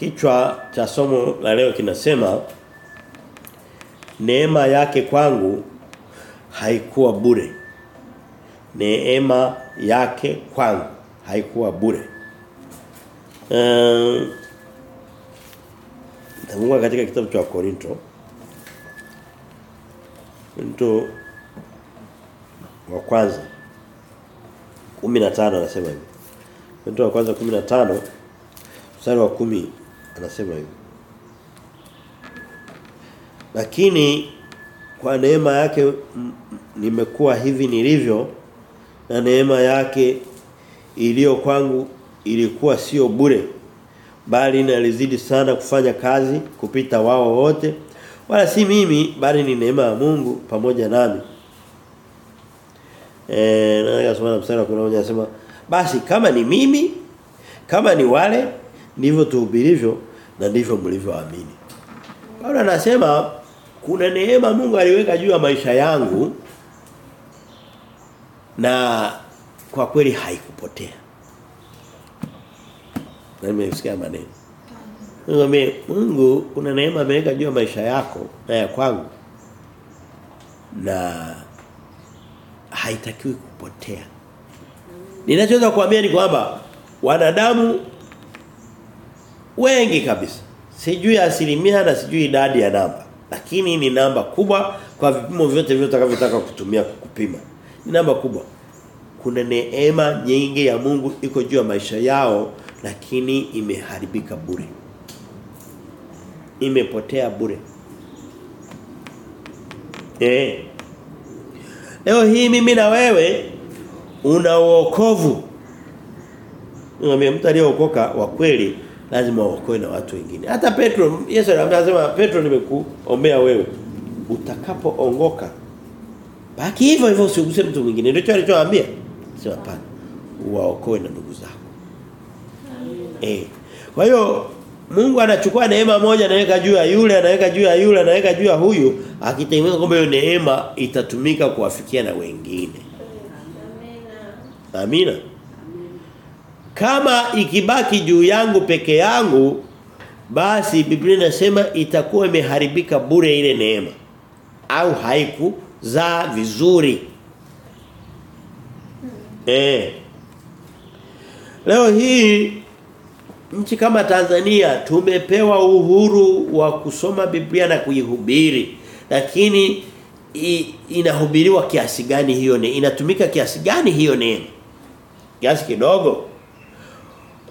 Kichwa cha somo la leo kinasema neema yake kwangu haikuwa bure. Neema yake kwangu haikuwa bure. Um, Tafungua katika kitabu cha Korinto. Korinto wa kwanza 15 anasema hivi. Korinto wa kwanza 15 mstari wa 10 anasema hivi. Lakini kwa neema yake nimekuwa hivi nilivyo na neema yake iliyo kwangu ilikuwa sio bure bali nalizidi sana kufanya kazi kupita wao wote wala si mimi bali ni neema ya Mungu pamoja nami eh na nasoma mstari kuna mmoja anasema basi kama ni mimi kama ni wale ndivyo tuhubirivyo na ndivyo mlivyoamini Paulo anasema kuna neema Mungu aliweka juu ya maisha yangu na kwa kweli haikupotea na nimesikia maneno. Ngome Mungu kuna neema ameweka juu ya maisha yako na ya kwangu. Na haitakiwi kupotea. Ninachoweza kuambia ni kwamba wanadamu wengi kabisa sijui asilimia na sijui idadi ya namba lakini ni namba kubwa kwa vipimo vyote utakavyotaka kutumia kukupima. Ni namba kubwa. Kuna neema nyingi ya Mungu iko juu ya maisha yao lakini imeharibika bure. Imepotea bure. Eh. Leo hii mimi na wewe una wokovu. Ngambia mtu aliyeokoka wa kweli lazima uokoe na watu wengine. Hata Petro Yesu anasema Petro nimekuombea wewe utakapoongoka baki hivyo hivyo usiguse mtu mwingine. Ndicho alichoambia. Sio hapana. Waokoe na ndugu zako. Eh. Kwa hiyo Mungu anachukua neema moja anaweka juu ya yule, anaweka juu ya yule, anaweka juu ya huyu, akitengeneza kwamba hiyo neema itatumika kuwafikia na wengine. Amina. Amina. Kama ikibaki juu yangu peke yangu basi Biblia inasema itakuwa imeharibika bure ile neema. Au haikuzaa vizuri. Eh. Leo hii nchi kama Tanzania tumepewa uhuru wa kusoma Biblia na kuihubiri. Lakini i, inahubiriwa kiasi gani hiyo ne inatumika kiasi gani hiyo neema? Kiasi kidogo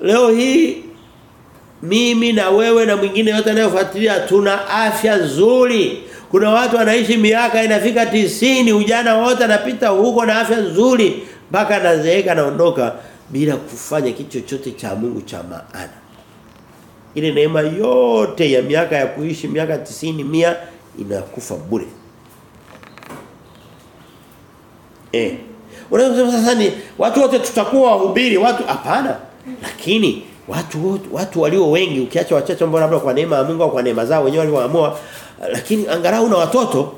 leo hii mimi na wewe na mwingine yote anayofuatilia tuna afya nzuri kuna watu wanaishi miaka inafika tisini ujana wote anapita huko na afya nzuri mpaka anazeeka naondoka bila kufanya kitu chochote cha Mungu cha maana. Ile neema yote ya miaka ya kuishi miaka tisini mia inakufa bure. Eh. Unaweza sasa ni watu wote tutakuwa wahubiri watu hapana. Lakini watu watu walio wengi ukiacha wachache ambao labda kwa neema ya Mungu au kwa neema zao wenyewe walioamua lakini angalau na watoto.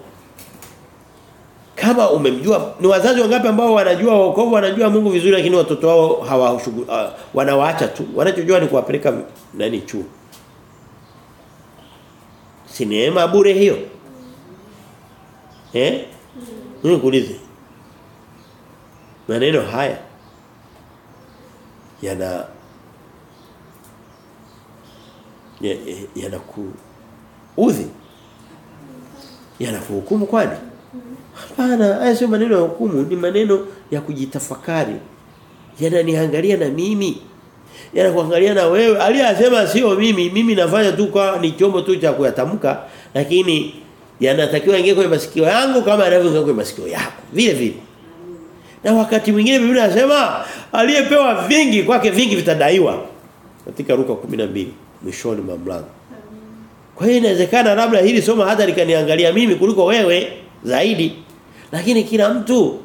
Kama umemjua ni wazazi wangapi ambao wanajua wokovu wanajua Mungu vizuri lakini watoto wao hawashughuli uh, wanawaacha tu. Wanachojua ni kuwapeleka nani chuo. Si neema bure hiyo? Eh? Mimi kuulize maneno haya yana yanaku udhi yanakuhukumu kwani Hapana, haya sio maneno ya hukumu, ni maneno ya kujitafakari. Yananiangalia na mimi. Yanakuangalia na wewe. Aliyasema sio mimi, mimi nafanya tu kwa ni chombo tu cha kuyatamka, lakini yanatakiwa ingie kwenye masikio yangu kama yanavyoingia kwenye masikio yako. Vile vile. Na wakati mwingine Biblia inasema aliyepewa vingi kwake vingi vitadaiwa. Katika Luka 12 mwishoni mwa mlango. Kwa hiyo inawezekana labda hili somo hata likaniangalia mimi kuliko wewe zaidi. Lakini kila mtu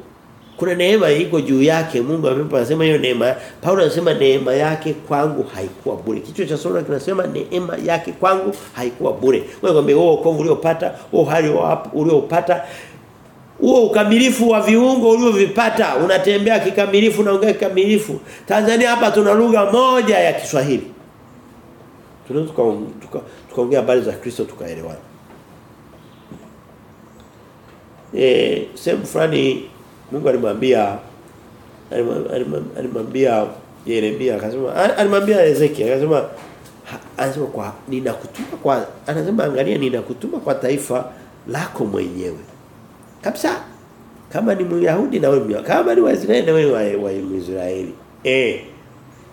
kuna neema iko juu yake Mungu amempa anasema hiyo neema Paulo anasema neema yake kwangu haikuwa bure kichwa cha somo kinasema neema yake kwangu haikuwa bure wewe kwambie wewe wokovu uliopata wewe hali uliopata huo ukamilifu wa viungo uliovipata unatembea kikamilifu na unaongea kikamilifu. Tanzania hapa tuna lugha moja ya Kiswahili. Tunaweza tukaongea tuka, tuka habari za Kristo tukaelewana. Eh sehemu fulani Mungu alimwambia alimwambia Yeremia akasema alimwambia Ezekiel akasema anasema kwa ninakutuma kwa anasema angalia ninakutuma kwa taifa lako mwenyewe kabisa. Kama ni Myahudi na wewe kama ni Waisraeli na wewe wa Israeli eh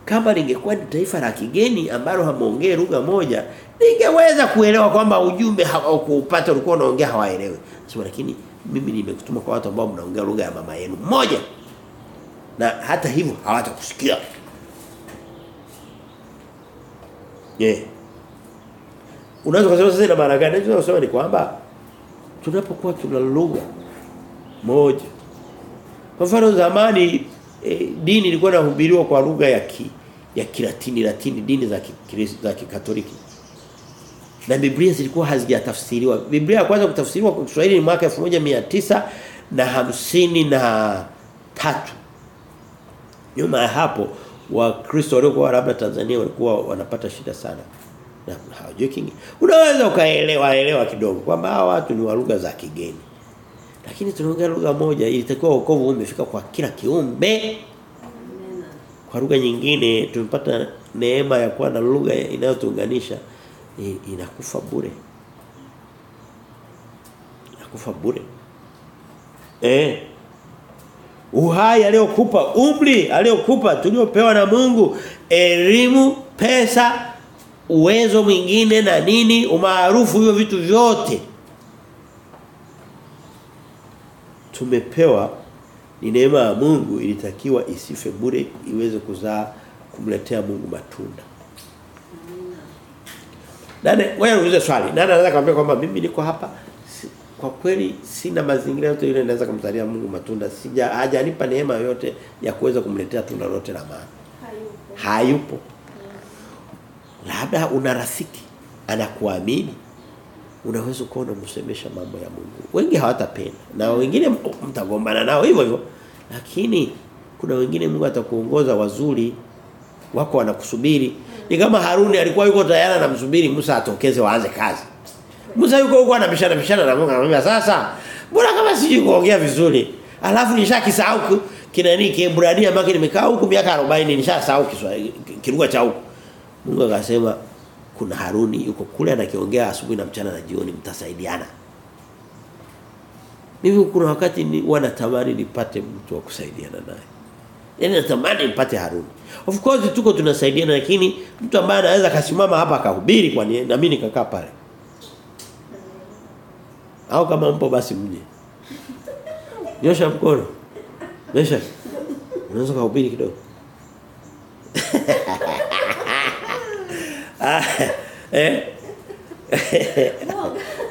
kama lingekuwa ni taifa la kigeni ambalo hamuongee lugha moja ningeweza kuelewa kwamba ujumbe hawakuupata ulikuwa unaongea hawaelewi. Sio lakini mimi nimekutuma kwa watu ambao mnaongea lugha ya mama yenu moja na hata hivyo hawatakusikia. Yeah. unaweza kusema sasa ina maana gani? Unaweza kusema ni kwamba tunapokuwa tuna lugha moja. Kwa mfano zamani e, dini ilikuwa inahubiriwa kwa lugha ya ki, ya Kilatini Latini dini za Kikristo za Kikatoliki. Na Biblia zilikuwa hazijatafsiriwa. Biblia ya kwanza kutafsiriwa kwa Kiswahili ni mwaka 1900 na hamsini na tatu. Nyuma ya hapo wakristo waliokuwa labda Tanzania walikuwa wanapata shida sana na hawajui unaweza ukaelewa elewa kidogo kwamba hawa watu ni wa lugha za kigeni lakini tunaongea lugha moja ilitakiwa wokovu umefika kwa kila kiumbe. Kwa lugha nyingine tumepata neema ya kuwa na lugha inayotuunganisha inakufa bure. Inakufa bure. Eh. Uhai aliyokupa umri aliyokupa tuliopewa na Mungu elimu pesa uwezo mwingine na nini umaarufu hivyo vitu vyote tumepewa ni neema ya Mungu ilitakiwa isife bure iweze kuzaa kumletea Mungu matunda. Nani wewe unauliza swali. Nani anaweza kumwambia kwamba mimi niko hapa kwa kweli sina mazingira yote yule naweza kumzalia Mungu matunda. Sija hajanipa neema yote ya kuweza kumletea tunda lote la maana. Hayupo. Hayupo. Labda una rafiki anakuamini unaweza kuona msemesha mambo ya Mungu. Wengi hawatapenda. Na wengine mtagombana nao hivyo hivyo. Lakini kuna wengine Mungu atakuongoza wazuri wako wanakusubiri. Ni kama Haruni alikuwa yuko tayari anamsubiri Musa atokeze waanze kazi. Musa yuko huko anabishana bishana na Mungu anamwambia sasa mbona kama siji kuongea vizuri? Alafu nishakisahau kinani Kiebrania mbaki nimekaa huku miaka 40 nishasahau Kiswahili kilugha cha huko Mungu akasema kuna Haruni yuko kule anakiongea asubuhi na mchana na jioni mtasaidiana mimi kuna wakati ni wanatamani nipate mtu wa kusaidiana naye Yaani natamani nipate Haruni. Of course tuko tunasaidiana lakini mtu ambaye anaweza kasimama hapa akahubiri kwa nini na mimi nikakaa pale. Au kama mpo basi mje. Nyosha mkono. Mesha. Unaweza kuhubiri kidogo. ah, eh.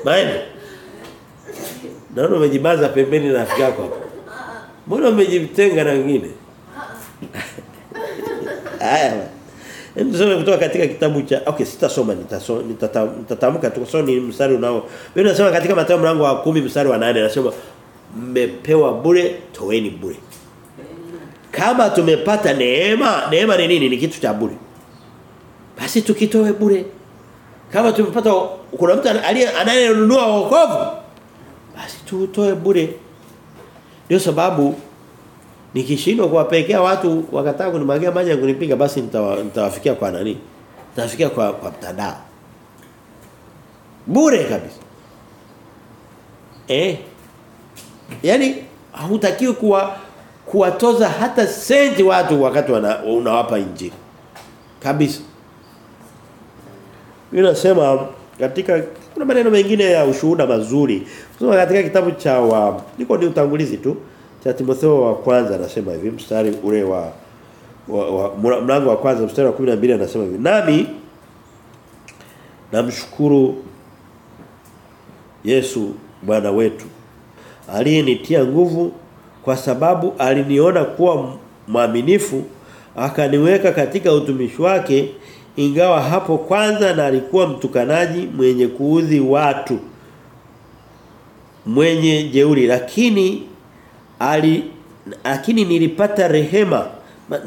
Maana Naona umejibaza pembeni na rafiki yako hapo. Mbona umejitenga na wengine? Haya. Nisome kutoka katika kitabu cha okay sitasoma nitasoma nitatamka tu so ni mstari unao. Biblia inasema katika Mathayo mlango wa 10 mstari wa 8 anasema mmepewa bure toweni bure. Kama tumepata neema, neema ni nini? Ni kitu cha bure. Basi tukitoe bure. Kama tumepata kuna mtu anayenunua wokovu, basi tutoe bure. Ndio sababu nikishindwa kuwapekea watu wakataa kunimwagia maji kunipiga basi nitawafikia kwa nani? Nitawafikia kwa kwa mtandao. Bure kabisa. Eh. Yaani hutakiwi kuwa kuwatoza hata senti watu wakati unawapa injili. Kabisa. Ninasema katika kuna maneno mengine ya ushuhuda mazuri. Kusoma katika kitabu cha wa niko ni utangulizi tu cha Timotheo wa kwanza anasema hivi mstari ule wa, wa, wa mlango wa kwanza mstari wa 12 anasema hivi nami namshukuru Yesu Bwana wetu aliyenitia nguvu kwa sababu aliniona kuwa mwaminifu akaniweka katika utumishi wake ingawa hapo kwanza na alikuwa mtukanaji mwenye kuudhi watu mwenye jeuri lakini ali lakini nilipata rehema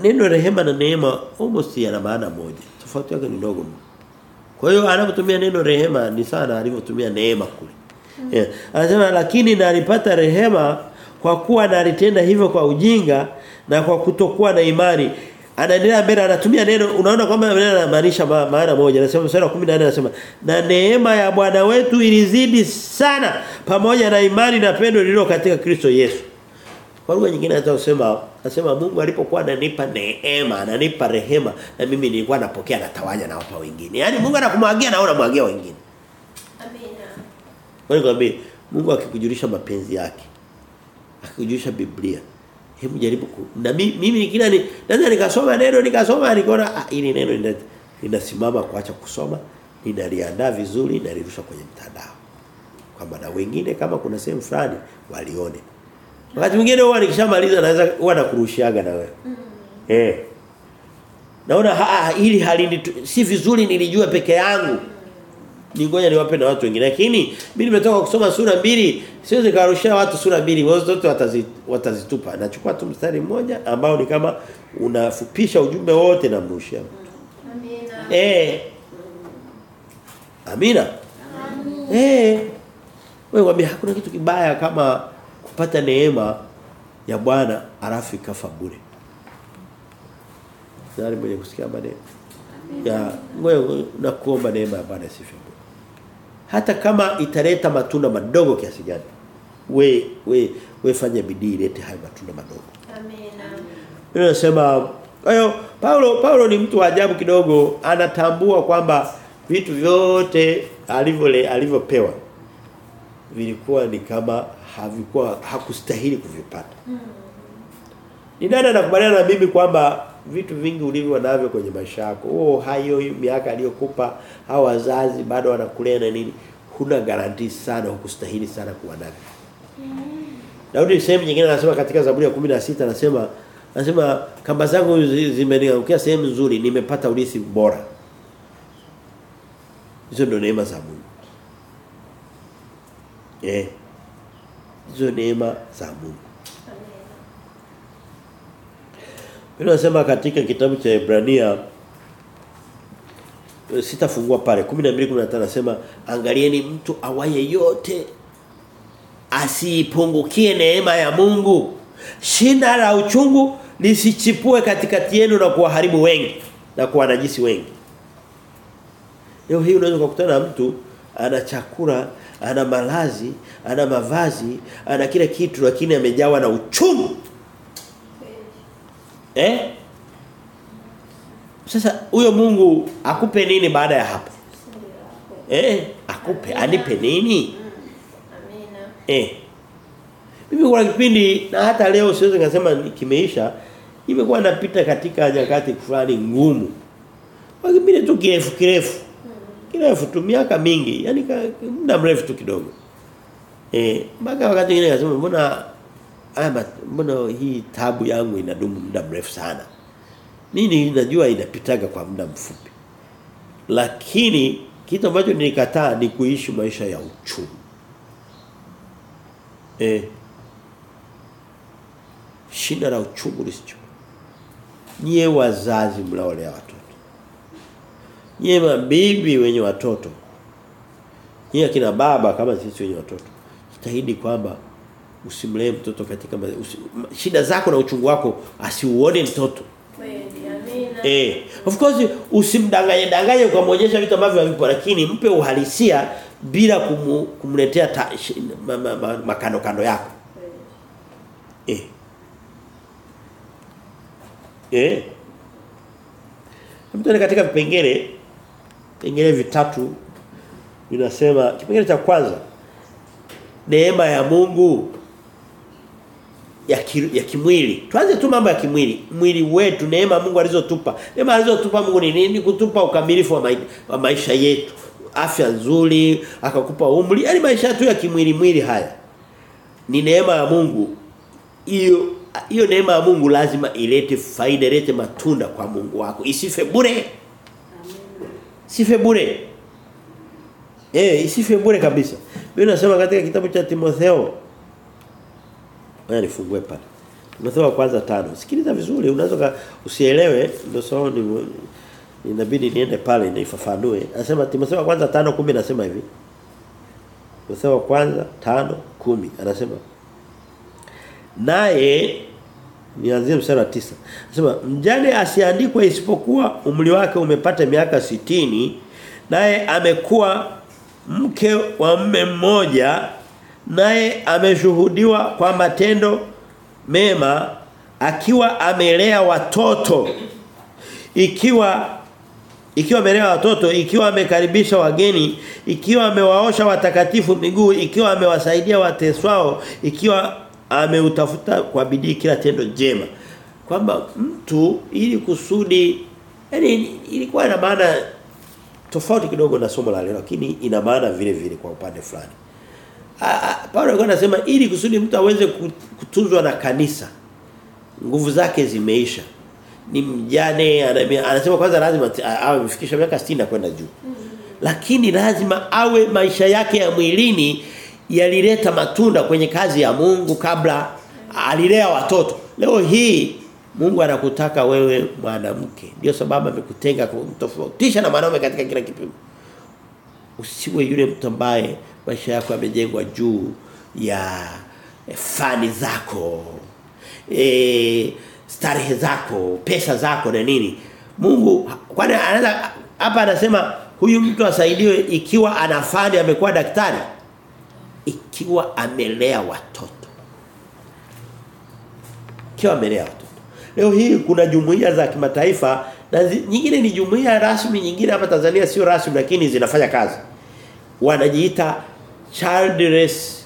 neno rehema na neema almost yana maana moja tofauti yake ni ndogo Kwa hiyo anapotumia neno rehema ni sana alivyotumia neema kule. Yeah. Anasema lakini nalipata rehema kwa kuwa nalitenda hivyo kwa ujinga na kwa kutokuwa na imani. Anaendelea mbele anatumia neno unaona kwamba anamaanisha ma, maana moja. Anasema wa 14 anasema na neema ya Bwana wetu ilizidi sana pamoja na imani na pendo lililo katika Kristo Yesu. Kwa lugha nyingine hata usema anasema Mungu alipokuwa ananipa neema, ananipa rehema na mimi nilikuwa napokea natawanya na wapa wengine. yani Mungu anakumwagia na unamwagia wengine. Amina. Kwa hiyo Mungu akikujulisha mapenzi yake. Akikujulisha Biblia. Hebu jaribu ku, na mimi, nikina kila ni naweza nikasoma neno nikasoma nikaona ah hili neno inasimama linasimama kuacha kusoma, ninaliandaa vizuri na lirusha kwenye mtandao. Kwamba na wengine kama kuna sehemu fulani walione. Wakati mwingine huwa nikishamaliza naweza huwa nakurushiaga na wewe. Eh. Naona ah ha, hili halini si vizuri nilijua peke yangu. Ningoja niwape na watu wengine. Lakini mimi nimetoka kusoma sura mbili, siwezi karushia watu sura mbili, wote wote watazitupa. Nachukua tu mstari mmoja ambao ni kama unafupisha ujumbe wote na mrushia. Amina. Eh. Amina. Eh. Wewe wambia hakuna kitu kibaya kama kupata neema ya Bwana alafu ikafa bure. Nani mwenye kusikia maneno? Ya ngoja nakuomba neema ya Bwana isife bure. Hata kama italeta matunda madogo kiasi gani. We we we fanya bidii ilete hayo matunda madogo. Amina. Mimi nasema kwa hiyo Paulo Paulo ni mtu wa ajabu kidogo anatambua kwamba vitu vyote alivyo alivyopewa vilikuwa ni kama havikuwa hakustahili kuvipata. Mm. Ni nani anakubaliana na mimi kwamba vitu vingi ulivyo navyo kwenye maisha yako. Oh hayo miaka aliyokupa hao wazazi bado wanakulea na nini? Huna garanti sana ukustahili sana kuwa navyo. Daudi sehemu nyingine anasema katika Zaburi ya 16 anasema anasema kamba zangu zi- zimeniangukia sehemu nzuri nimepata urithi bora. Hizo ndio neema za Mungu. Eh. Hizo neema za Mungu. Biblia inasema katika kitabu cha Ibrania eh, sitafungua pale 12:15 nasema angalieni mtu awaye yote asipungukie neema ya Mungu. Shina la uchungu lisichipue katikati yenu na kuwaharibu wengi na kuwanajisi wengi. Leo hii unaweza kukutana na mtu ana chakula, ana malazi, ana mavazi, ana kila kitu lakini amejawa na uchungu. Eh? Sasa huyo Mungu akupe nini baada ya hapo? Eh, akupe, anipe nini? Amina. Eh. Mimi kuna kipindi na hata leo siwezi ngasema kimeisha, imekuwa napita katika nyakati fulani ngumu. Kwa kipindi tu kirefu kirefu. Kirefu tu miaka mingi, yani muda mrefu tu kidogo. Eh, mpaka wakati mwingine nasema mbona mat- mbona hii tabu yangu inadumu muda mrefu sana. Mimi ninajua inapitaga kwa muda mfupi. Lakini kitu ambacho nilikataa ni kuishi maisha ya uchungu. Eh. Shina la uchungu lisicho. Nyie wazazi mnaolea watoto. Nyie mabibi wenye watoto. Nyie kina baba kama sisi wenye watoto. Jitahidi kwamba usimlee mtoto katika usi, shida zako na uchungu wako asiuone mtoto. Eh, of course usimdanganye danganye ukamwonyesha vitu ambavyo havipo lakini mpe uhalisia bila kumu, kumletea shi, ma, ma, ma, makando kando yako. Eh. Eh. Mtu katika vipengele vipengele vitatu vinasema kipengele cha kwanza neema ya Mungu ya ki, ya kimwili. Tuanze tu mambo ya kimwili. Mwili wetu neema Mungu alizotupa. Neema alizotupa Mungu ni nini? Kutupa ukamilifu wa, mai, wa maisha yetu. Afya nzuri, akakupa umri, yani maisha tu ya kimwili mwili haya. Ni neema ya Mungu. Hiyo hiyo neema ya Mungu lazima ilete faida, ilete matunda kwa Mungu wako. Isife bure. Sife bure. Eh, isife bure kabisa. Mimi nasema katika kitabu cha Timotheo. Ngoja nifungue pale. Tumesema kwanza tano. Sikiliza vizuri, unaweza usielewe ndio sawa ni inabidi niende pale nifafanue. Anasema Timotheo kwanza kwanza 5:10 anasema hivi. Timotheo kwanza kwanza 5:10 anasema naye nianzie mstari wa 9. Anasema mjane asiandikwe isipokuwa umri wake umepata miaka sitini naye amekuwa mke wa mme mmoja naye ameshuhudiwa kwa matendo mema akiwa amelea watoto. Ikiwa ikiwa amelea watoto ikiwa amekaribisha wageni ikiwa amewaosha watakatifu miguu ikiwa amewasaidia wateswao ikiwa ameutafuta kwa bidii kila tendo jema. Kwamba mtu ili kusudi yani ilikuwa na maana tofauti kidogo na somo la leo lakini ina maana vile vile kwa upande fulani Paulo alikuwa anasema ili kusudi mtu aweze kutunzwa na kanisa nguvu zake zimeisha. Ni mjane anasema kwanza lazima awe mfikisha miaka 60 na kwenda juu. Mm -hmm. lakini lazima awe maisha yake ya mwilini yalileta matunda kwenye kazi ya Mungu kabla alilea watoto. Leo hii Mungu anakutaka wewe mwanamke. Ndio sababu amekutenga kumtofautisha na mwanaume katika kila kipimo. Usiwe yule mtu ambaye maisha yako yamejengwa juu ya e, fani zako e, starehe zako pesa zako na nini. Mungu kwani anaweza hapa anasema huyu mtu asaidiwe ikiwa ana fani amekuwa daktari? Ikiwa amelea watoto. Ikiwa amelea watoto. Leo hii kuna jumuiya za kimataifa na nyingine ni jumuiya rasmi nyingine hapa Tanzania sio rasmi lakini zinafanya kazi. Wanajiita Childless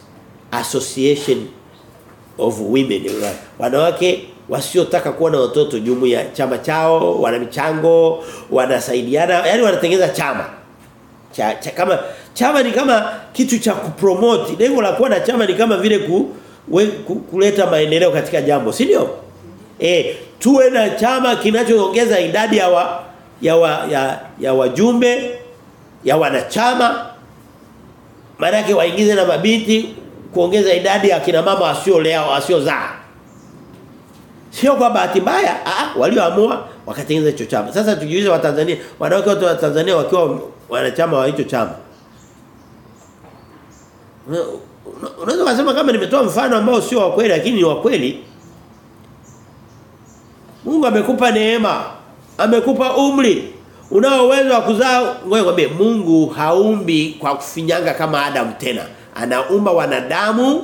Association of Women wanawake wasiotaka kuwa na watoto jumuiya chama chao wana michango wanasaidiana yani wanatengeneza chama. Cha, cha kama chama ni kama kitu cha kupromote. Lengo la kuwa na chama ni kama vile ku, we, ku, kuleta maendeleo katika jambo si ndio? Eh tuwe na chama kinachoongeza idadi ya wa, ya wa, ya, ya wajumbe ya wanachama maana waingize na mabinti kuongeza idadi ya kina mama wasiolea wasiozaa. Sio kwa bahati mbaya ah walioamua wakatengeneza hicho chama. Sasa tujiulize wa Tanzania wanawake wote wa Tanzania wakiwa wanachama wa hicho chama. Unaweza kusema kama nimetoa mfano ambao sio wa kweli lakini ni wa kweli. Mungu amekupa neema amekupa umri unao uwezo wa kuzaa? Ngoja kwambie Mungu haumbi kwa kufinyanga kama Adam tena. Anaumba wanadamu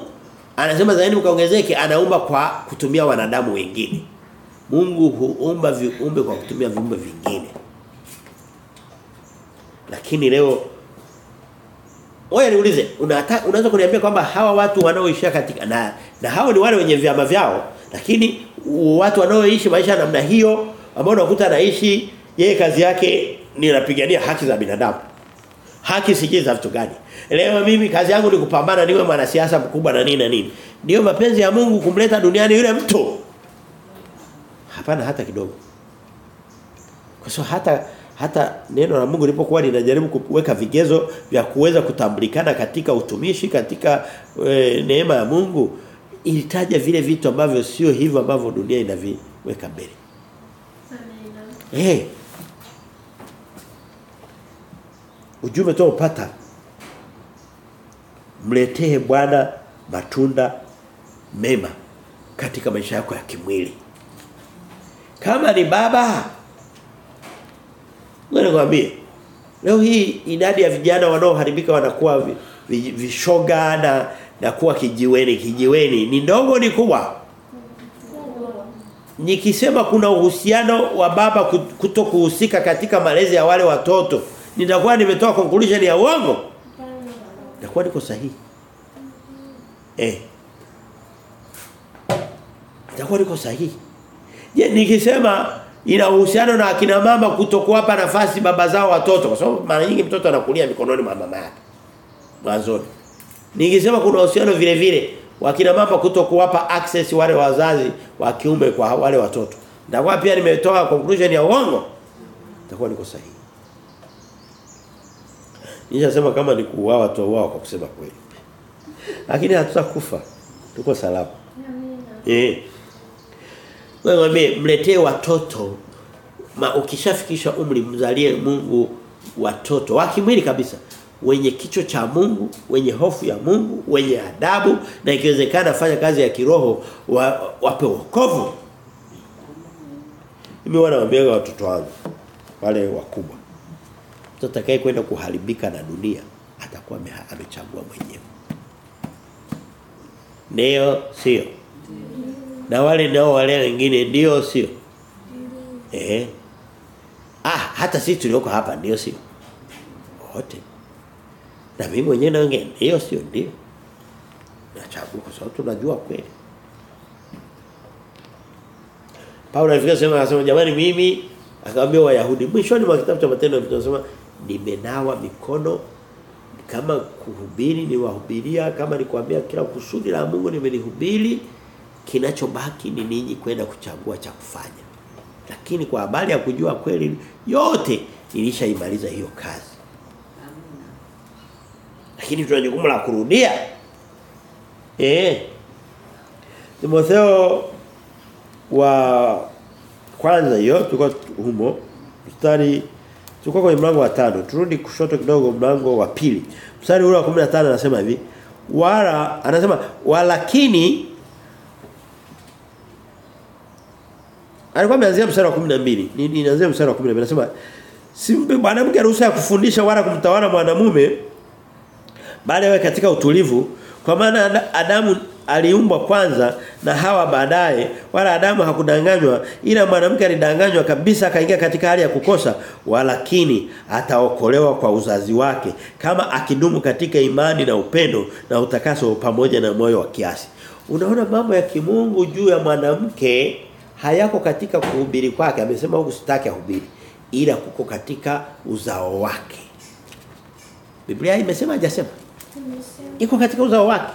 anasema zaidi mkaongezeke anaumba kwa kutumia wanadamu wengine. Mungu huumba viumbe kwa kutumia viumbe vingine. Lakini leo Oya niulize unaweza kuniambia kwamba hawa watu wanaoishi katika na, na hao ni wale wenye vyama vyao lakini watu wanaoishi maisha namna hiyo ambao unakuta anaishi yeye kazi yake ni napigania haki za binadamu haki sijui za vitu gani leo mimi kazi yangu ni kupambana niwe mwanasiasa mkubwa na nini na nini ndio mapenzi ya Mungu kumleta duniani yule mtu hapana hata kidogo kwa sababu hata hata neno la Mungu lilipokuwa linajaribu kuweka vigezo vya kuweza kutambulikana katika utumishi katika e, neema ya Mungu ilitaja vile vitu ambavyo sio hivyo ambavyo dunia inaviweka mbele. Amina. Eh. Ujumbe tu upata mletee Bwana matunda mema katika maisha yako ya kimwili. Kama ni baba Ngoja nikwambie. Leo hii idadi ya vijana wanaoharibika wanakuwa vishoga na na kuwa kijiweni kijiweni ni ndogo ni kubwa. Nikisema kuna uhusiano wa baba kutokuhusika katika malezi ya wale watoto, nitakuwa nimetoa conclusion ya uongo. Nitakuwa niko sahihi. Eh. Nitakuwa niko sahihi. Je, nikisema ina uhusiano na akina mama kutokuwapa nafasi baba zao watoto kwa sababu mara nyingi mtoto anakulia mikononi mwa mama yake mwanzoni nikisema kuna uhusiano vile vile wakina mama kutokuwapa access wale wazazi wa kiume kwa wale watoto nitakuwa pia nimetoa conclusion ya uongo nitakuwa niko sahihi Nishasema kama ni kuuawa tu wao kwa kusema kweli. Lakini hatutakufa. Tuko salama. Amina. Eh. Wewe mletee watoto ma, ukishafikisha umri mzalie Mungu watoto wa kimwili kabisa wenye kicho cha Mungu, wenye hofu ya Mungu, wenye adabu na ikiwezekana fanya kazi ya kiroho wa, wape wokovu. Mimi wanawaambia watoto wangu wale wakubwa. Mtoto atakaye kwenda kuharibika na dunia atakuwa amechagua mwenyewe. Ndio sio. Na wale nao wale wengine ndio sio. Eh. Ah, hata sisi tulioko hapa ndio sio. Wote. Na mimi mwenyewe na wengine ndio sio ndio. Nachagua kwa sababu tunajua kweli. Paulo alifika sema akasema jamani mimi akaambia Wayahudi mwishoni mwa kitabu cha matendo tunasema nimenawa mikono kama kuhubiri ni wahubiria kama ni kuambia kila kusudi la Mungu nimelihubiri kinachobaki ni ninyi kwenda kuchagua cha kufanya. Lakini kwa habari ya kujua kweli yote ilishaimaliza hiyo kazi. Lakini tuna jukumu la kurudia. Eh. Timotheo wa kwanza hiyo tuko humo mstari tulikuwa kwenye mlango wa tano. Turudi kushoto kidogo mlango wa pili. Mstari ule wa 15 anasema hivi. Wala anasema walakini alikuwa ameanzia mstari wa 12 Ninaanzia inaanzia mstari wa 12 anasema simpe mwanamke ruhusa ya kufundisha wala kumtawala mwanamume bali awe katika utulivu kwa maana Adamu aliumbwa kwanza na Hawa baadaye wala Adamu hakudanganywa ila mwanamke alidanganywa kabisa akaingia katika hali ya kukosa walakini ataokolewa kwa uzazi wake kama akidumu katika imani na upendo na utakaso pamoja na moyo wa kiasi. Unaona mambo ya kimungu juu ya mwanamke hayako katika kuhubiri kwake. Amesema huku sitaki ahubiri ila kuko katika uzao wake. Biblia imesema hajasema? Iko katika uzao wake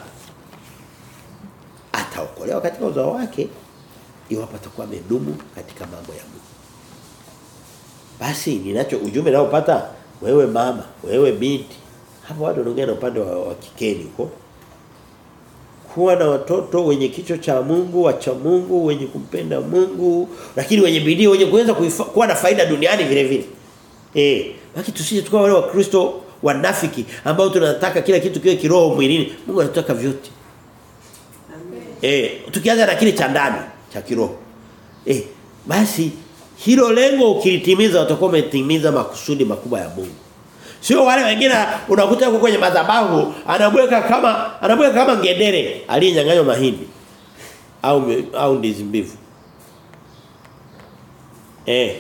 ataokolewa katika uzao wake iwapo atakuwa amedumu katika mambo ya Mungu. Basi ninacho ujumbe naopata wewe mama wewe binti hapo watu wanaongea na upande wa, wa kikeni huko. Kuwa na watoto wenye kicho cha Mungu wacha Mungu wenye kumpenda Mungu lakini wenye bidii wenye kuweza kuwa na faida duniani vile vile. Eh baki tusije tukawa wale wa Kristo wanafiki ambao tunataka kila kitu kiwe kiroho mwilini. Mungu anataka vyote Eh, tukianza na kile cha ndani cha kiroho. Eh, basi hilo lengo ukilitimiza utakuwa umetimiza makusudi makubwa ya Mungu. Sio wale wengine unakuta huko kwenye madhabahu anabweka kama anabweka kama ngedere aliyenyang'anywa mahindi au au ndizi mbivu. Eh.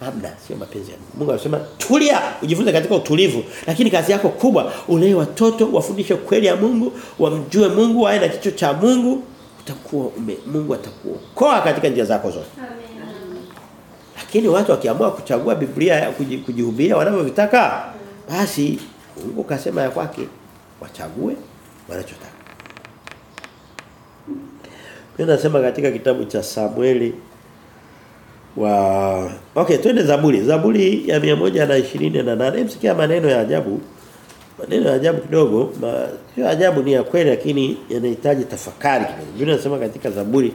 Hamna sio mapenzi ya Mungu. Mungu anasema tulia ujifunze katika utulivu lakini kazi yako kubwa ulee watoto wafundishe kweli ya Mungu wamjue Mungu wae na kicho cha Mungu utakuwa ume, Mungu atakuokoa katika njia zako zote. Lakini watu wakiamua kuchagua Biblia kujihubiria wanavyotaka basi Mungu kasema ya kwake wachague wanachotaka. Mimi nasema katika kitabu cha Samueli wa Okay, twende Zaburi. Zaburi ya 128. msikia sikia maneno ya ajabu. Maneno ya ajabu kidogo, sio ajabu ni ya kweli lakini yanahitaji tafakari kidogo. Biblia inasema katika Zaburi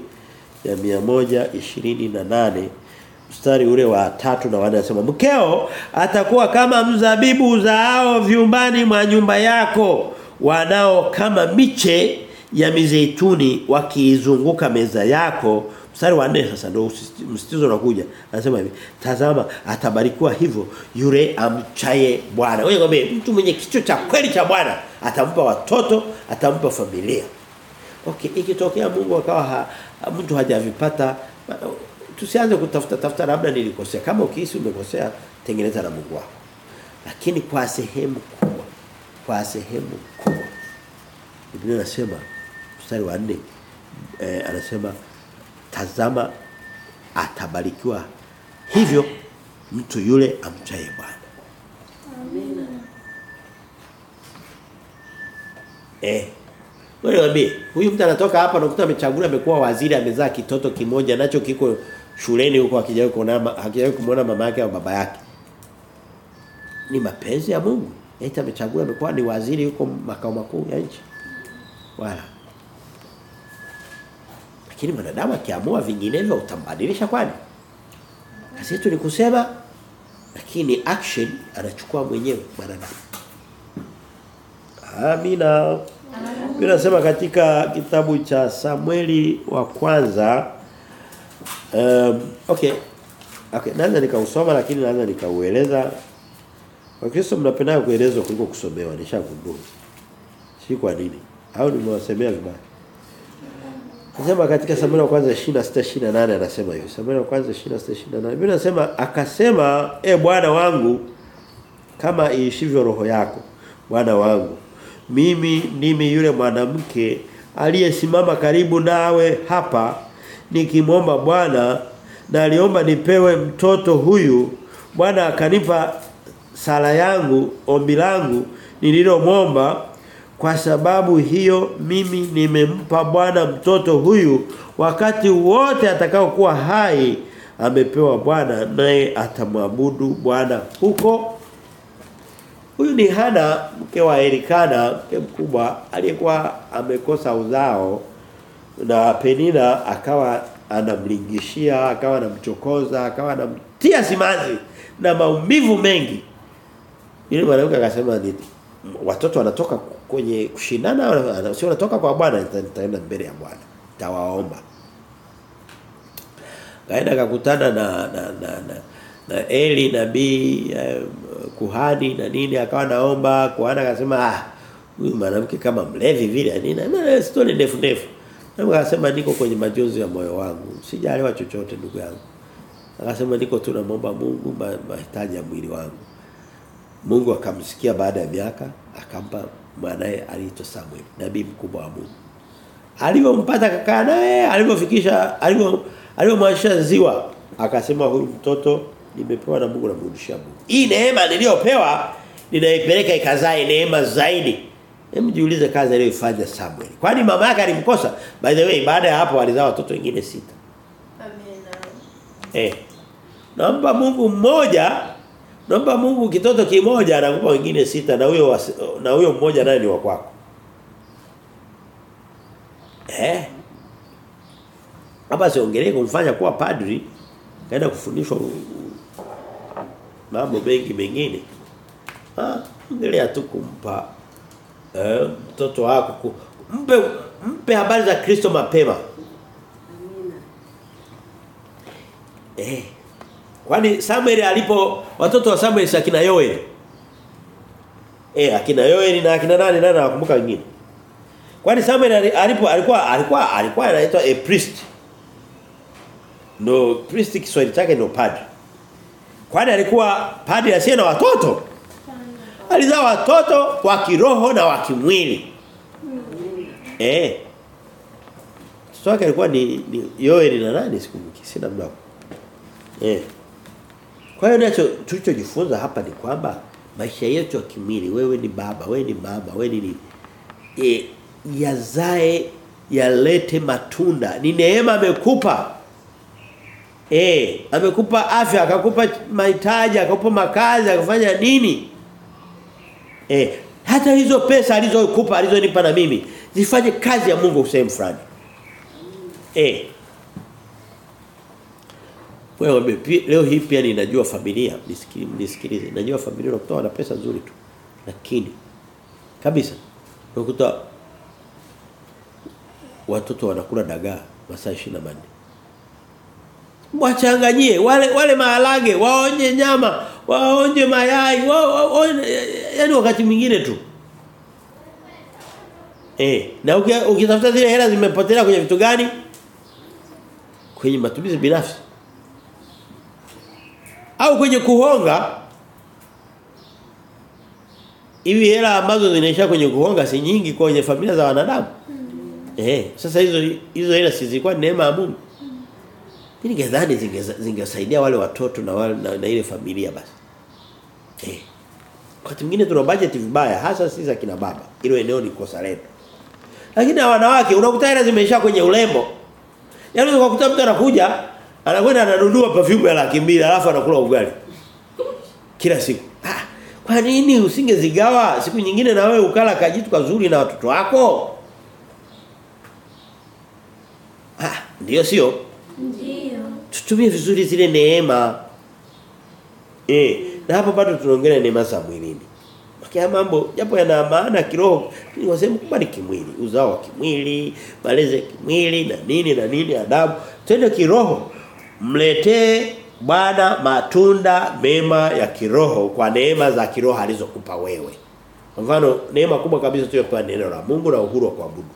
ya 128 mstari ule wa tatu na wana anasema mkeo atakuwa kama mzabibu uzaao vyumbani mwa nyumba yako wanao kama miche ya mizeituni wakiizunguka meza yako mstari wa 4 sasa ndio msitizo unakuja anasema hivi tazama atabarikiwa hivyo yule amchaye Bwana wewe ngombe mtu mwenye kicho cha kweli cha Bwana atampa watoto atampa familia Okay, ikitokea Mungu akawa ha, mtu hajavipata tusianze kutafuta tafuta labda nilikosea. Kama ukiisi umekosea tengeneza na Mungu wako. Lakini kwa sehemu kubwa kwa sehemu kubwa Biblia inasema mstari wa 4 eh, anasema tazama atabarikiwa hivyo mtu yule amchaye Bwana. Eh. Wewe wabi, huyu mtu anatoka hapa na nakuta amechaguliwa amekuwa waziri amezaa kitoto kimoja nacho kiko shuleni huko akijawahi kuona hakijawahi kumuona mama yake au baba yake. Ni mapenzi ya Mungu. Eti amechaguliwa amekuwa ni waziri huko makao makuu ya nchi. Wala. Lakini mwanadamu akiamua vinginevyo utambadilisha kwani? Kazi yetu ni kusema lakini action anachukua mwenyewe mwanadamu. Amina. Mimi nasema katika kitabu cha Samueli wa kwanza um, okay. Okay, naweza nikausoma lakini naweza nikaueleza. Wakristo mnapenda kuelezwa kuliko kusomewa, nishagundua. Si kwa nini? Au nimewasemea vibaya? Nasema katika Samueli wa kwanza 26:28 anasema hivi. Samueli wa kwanza 26:28. Biblia inasema akasema, "E Bwana wangu, kama iishivyo roho yako, Bwana wangu, mimi ndimi yule mwanamke aliyesimama karibu nawe hapa nikimwomba Bwana na aliomba nipewe mtoto huyu Bwana akanipa sala yangu ombi langu nililomwomba kwa sababu hiyo mimi nimempa Bwana mtoto huyu wakati wote atakaokuwa hai amepewa Bwana naye atamwabudu Bwana huko. Huyu ni Hana mke wa Elikana mke mkubwa aliyekuwa amekosa uzao na Penina akawa anamlingishia akawa anamchokoza akawa anamtia simazi na maumivu mengi. Yule mwanamke akasema watoto wanatoka kwenye kushindana sio natoka kwa Bwana nitaenda mbele ya Bwana tawaomba kaenda akakutana na na, na, na na Eli nabii eh, kuhani na nini akawa naomba kuhani akasema ah huyu mwanamke kama mlevi vile nini na story ndefu ndefu. Na akasema niko kwenye majonzi ya moyo wangu sijalewa chochote ndugu yangu. Akasema niko tu naomba Mungu mahitaji ya mwili wangu. Mungu akamsikia baada ya miaka akampa mwanae aliitwa Samuel nabii mkubwa wa Mungu alivyompata kakaa naye alivyofikisha alivyo alipomwashia ziwa akasema huyu mtoto nimepewa na Mungu namrudishia Mungu. Hii neema niliyopewa ninaipeleka ikazae neema zaidi. Hem jiulize kazi aliyofanya Samuel. Kwani mama yake alimkosa? By the way, baada ya hapo alizaa watoto wengine sita. Amina. Eh. Naomba Mungu mmoja, naomba Mungu kitoto kimoja anakupa wengine sita na huyo na huyo mmoja naye ni wa kwako. Eh. Hapa siongelee kumfanya kuwa padri kaenda kufundishwa mambo mengi mengine ah ongelea tu kumpa eh, mtoto wako ku, mpe mpe habari za Kristo mapema Amina. eh kwani Samuel alipo watoto wa Samuel si akina Yoel eh akina Yoel na akina nani nani nakumbuka wengine kwani Samuel alipo alikuwa alikuwa alikuwa anaitwa a priest no priest Kiswahili chake ndio padre. Kwani alikuwa padre asiye na watoto? Alizaa watoto wa kiroho na wa kimwili. Eh. Mtoto wake alikuwa ni, ni Yoeli na nani sikumbuki, sina mdomo. Eh. Kwa hiyo nacho tulichojifunza hapa ni kwamba maisha yetu ya kimwili, wewe ni baba, wewe ni mama, wewe ni nini? E, yazae yalete matunda. Ni neema amekupa. Eh, amekupa afya, akakupa mahitaji, akakupa makazi, akafanya nini? Eh, hata hizo pesa alizokupa, alizonipa na mimi, zifanye kazi ya Mungu sehemu fulani. Eh. Wewe leo hii pia ninajua familia, nisikilize, nisikilize. Najua familia unakuta wana pesa nzuri tu. Lakini kabisa unakuta watoto wanakula dagaa masaa 24 wachanganyie wale wale maharage waonje nyama waonje mayai wa, wa, wa, yani wakati mwingine tu eh na ukitafuta zile hela zimepotelea kwenye vitu gani kwenye matumizi binafsi au kwenye kuhonga hivi hela ambazo zinaisha kwenye kuhonga si nyingi kwenye familia za wanadamu eh sasa hizo hizo hela si zilikuwa neema ya Mungu ningedhani zingesaidia wale watoto na wale na, na ile familia basi. Eh. Wakati mwingine tuna budget vibaya hasa sisi za kina baba. Hilo eneo ni kosa letu. Lakini na wanawake unakuta hela zimeisha kwenye urembo. Yaani unakuta mtu anakuja anakwenda ananunua perfume ya laki mbili alafu anakula ugali. Kila siku. Ah, kwa nini usingezigawa siku nyingine na wewe ukala kajitu kazuri na watoto wako? Ah, ndio sio? Ndio. Tutumie vizuri zile neema. Eh, na hapo bado tunaongelea neema za mwilini. Maana mambo japo yana maana kiroho, ni wasemu ni kimwili, uzao wa kimwili, malezi ya kimwili na nini na nini adabu. Twende kiroho. Mletee Bwana matunda mema ya kiroho kwa neema za kiroho alizokupa wewe. Kwa mfano neema kubwa kabisa tuliyopewa neno la Mungu na uhuru wa kuabudu.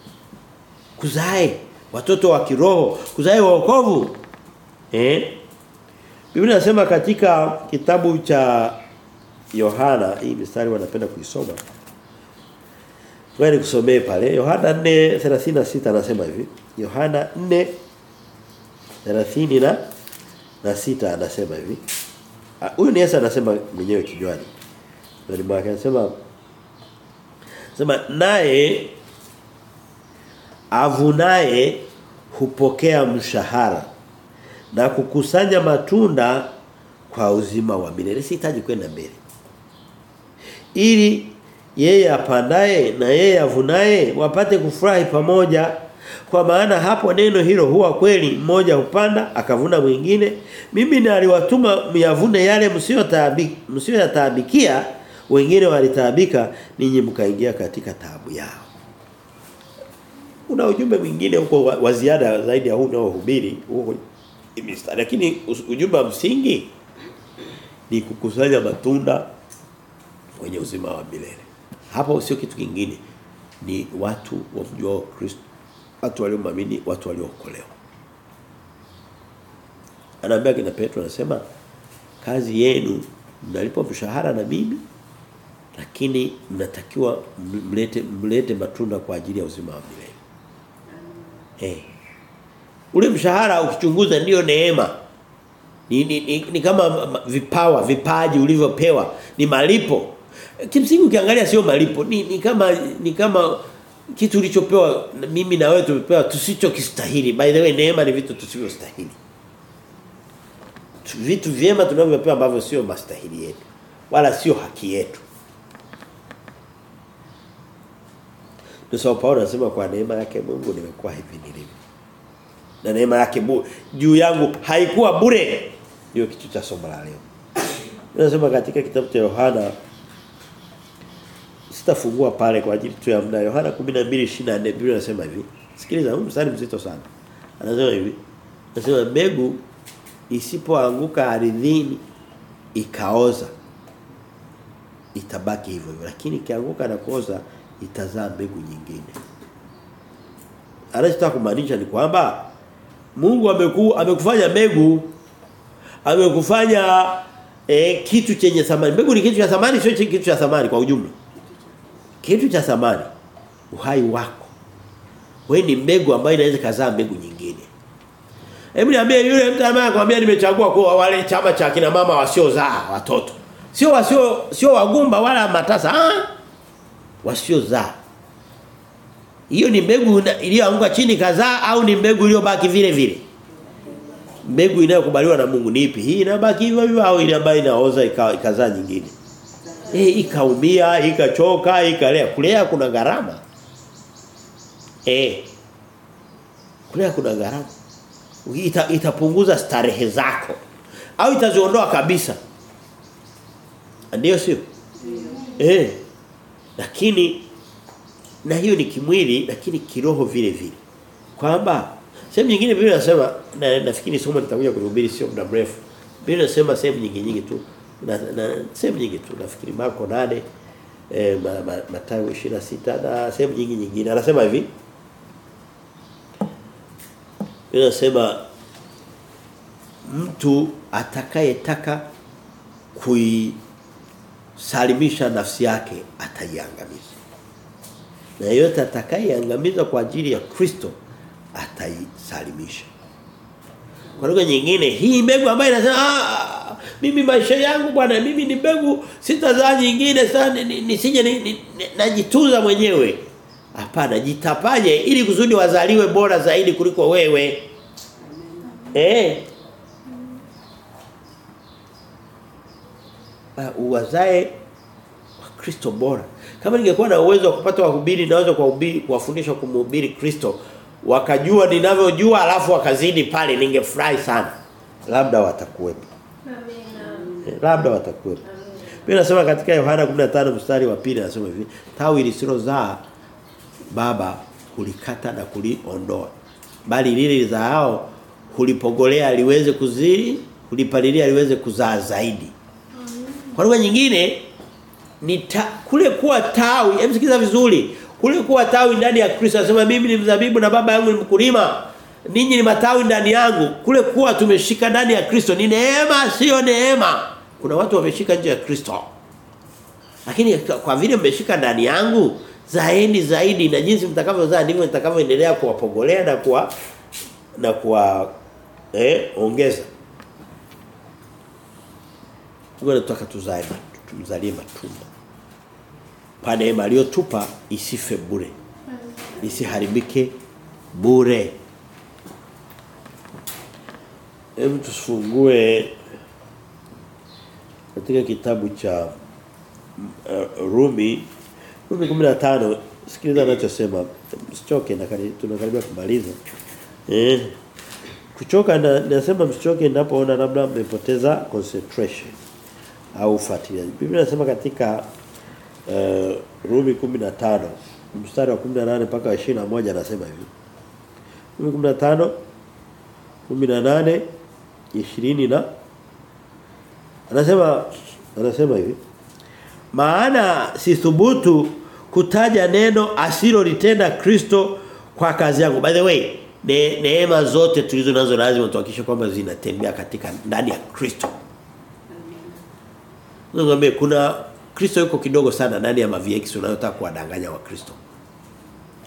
Kuzae watoto wa kiroho, kuzae wokovu. Eh? Biblia inasema katika kitabu cha Yohana, hii mistari wanapenda kuisoma. Wewe nikusomee pale. Yohana 4:36 anasema hivi. Yohana 4:30 na na sita anasema hivi. Ah, Huyu ni Yesu anasema mwenyewe kijwani. Ndio mwake anasema sema naye avunaye hupokea mshahara na kukusanya matunda kwa uzima wa milele. Sihitaji kwenda mbele. Ili yeye apandaye na yeye avunaye wapate kufurahi pamoja kwa maana hapo neno hilo huwa kweli mmoja upanda akavuna mwingine. Mimi na aliwatuma myavune yale msiyotaabiki msiyoyataabikia wengine walitaabika ninyi mkaingia katika taabu yao. Una ujumbe mwingine huko wa, ziada zaidi ya huu unaohubiri huko lakini ujumbe wa msingi ni kukusanya matunda kwenye uzima wa milele. Hapo sio kitu kingine ni watu wamjua Kristo watu waliomwamini watu waliookolewa. Anaambia kina Petro anasema kazi yenu mnalipo mshahara na mimi lakini mnatakiwa mlete mlete matunda kwa ajili ya uzima wa milele. Eh. Ule mshahara ukichunguza ndiyo neema. Ni, ni, ni, ni kama vipawa vipaji ulivyopewa. Ni malipo. Kimsingi ukiangalia sio malipo. Ni, ni kama ni kama kitu ulichopewa mimi na wewe tumepewa tusichokistahili. By the way neema ni vitu tusivyostahili. Vitu vyema tunavyopewa ambavyo sio mastahili yetu wala sio haki yetu. Ndio Paulo anasema kwa neema yake Mungu nimekuwa hivi nilivyo. Na neema yake juu yangu haikuwa bure. Ndio kitu cha somo la leo. Anasema katika kitabu cha Yohana sitafungua pale kwa ajili tu ya muda. Yohana 12:24 Biblia inasema hivi. Sikiliza huu mstari mzito sana. Anasema hivi. Anasema mbegu isipoanguka ardhini ikaoza itabaki hivyo hivyo. Lakini ikianguka na kuoza itazaa mbegu nyingine. Anachotaka kumaanisha ni kwamba Mungu ameku, amekufanya mbegu amekufanya eh, kitu chenye thamani. Mbegu ni kitu cha thamani sio kitu cha thamani kwa ujumla kitu cha thamani uhai wako. Wewe ni mbegu ambayo inaweza kuzaa mbegu nyingine. Hebu niambie yule mtu ambaye anakuambia nimechagua kwa wale chama cha kina mama wasiozaa watoto. Sio wasio sio wagumba wala matasa ah wasiozaa. Hiyo ni mbegu iliyoanguka chini kazaa au ni mbegu iliyobaki vile vile? Mbegu inayokubaliwa na Mungu ni ipi? Hii inabaki hivyo hivyo au ile ambayo inaoza ikazaa nyingine eh ikaumia ikachoka ikalea. Kulea kuna gharama? Eh. Kulea kuna gharama. Ita, itapunguza starehe zako. Au itaziondoa kabisa. Ndio sio? Eh. Lakini na hiyo ni kimwili lakini kiroho vile vile. Kwamba sehemu nyingine Biblia inasema na nafikiri somo litakuja kuhubiri sio muda mrefu. Biblia inasema sehemu nyingi nyingi tu na, na sehemu nyingi tu nafikiri Marko 8 eh ma, ma, Mathayo 26 na sehemu nyingi nyingine. Anasema hivi. Inasema mtu atakayetaka kuisalimisha nafsi yake ataiangamiza. Na yote atakayeangamiza kwa ajili ya Kristo ataisalimisha. Kwa lugha nyingine hii mbegu ambayo inasema ah mimi maisha yangu bwana mimi ni mbegu sitazaa nyingine sana nisije ni, ni, ni, najitunza mwenyewe. Hapana jitapaje ili kusudi wazaliwe bora zaidi kuliko wewe. Eh? Uwazae Kristo bora. Kama ningekuwa na uwezo wa kupata wahubiri naweza kuwahubiri kuwafundisha kumhubiri Kristo. Wakajua ninavyojua alafu wakazidi pale ningefurahi sana. Labda watakuwepo. Amina. Labda watakuwepo. Biblia inasema katika Yohana 15 mstari wa pili nasema hivi, tawi lisilozaa baba kulikata na kuliondoa. Bali lile lizaao kulipogolea liweze kuzili, kulipalilia liweze kuzaa zaidi. Kwa lugha nyingine ni ta, kule kuwa tawi, hebu sikiza vizuri. Kule kuwa tawi ndani ya Kristo anasema mimi ni mzabibu na baba yangu ni mkulima. Ninyi ni matawi ndani yangu. Kule kuwa tumeshika ndani ya Kristo ni neema sio neema. Kuna watu wameshika nje ya Kristo. Lakini kwa vile mmeshika ndani yangu, zaeni zaidi na jinsi mtakavyozaa ndivyo nitakavyoendelea kuwapogolea na kuwa na kuwa eh ongeza. Mungu anataka tuzae tumzalie matunda. Neema aliyotupa isife bure. Isiharibike bure. Hebu tufungue katika kitabu cha uh, Rumi Rumi 15 sikiliza anachosema msichoke na kari- tunakaribia kumaliza. Eh kuchoka na nasema msichoke ninapoona labda mmepoteza concentration au ufuatiliaji. Biblia inasema katika uh, Rumi 15 mstari wa 18 mpaka wa 21 anasema hivi. Rumi 15 18 20 na anasema anasema hivi maana sithubutu kutaja neno asilolitenda Kristo kwa kazi yangu by the way ne, neema zote tulizo nazo lazima tuhakikishe kwamba zinatembea katika ndani ya Kristo Ngombe kuna Kristo yuko kidogo sana ndani ya maviex unayotaka kuwadanganya wa Kristo.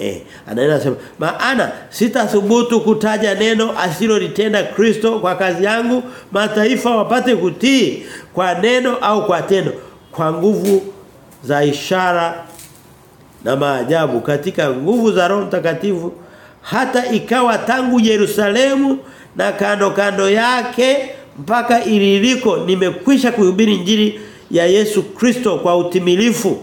Eh, anaenda sema maana sitathubutu kutaja neno asilolitenda Kristo kwa kazi yangu mataifa wapate kutii kwa neno au kwa tendo kwa nguvu za ishara na maajabu katika nguvu za Roho Mtakatifu hata ikawa tangu Yerusalemu na kando kando yake mpaka ililiko nimekwisha kuhubiri injili ya Yesu Kristo kwa utimilifu.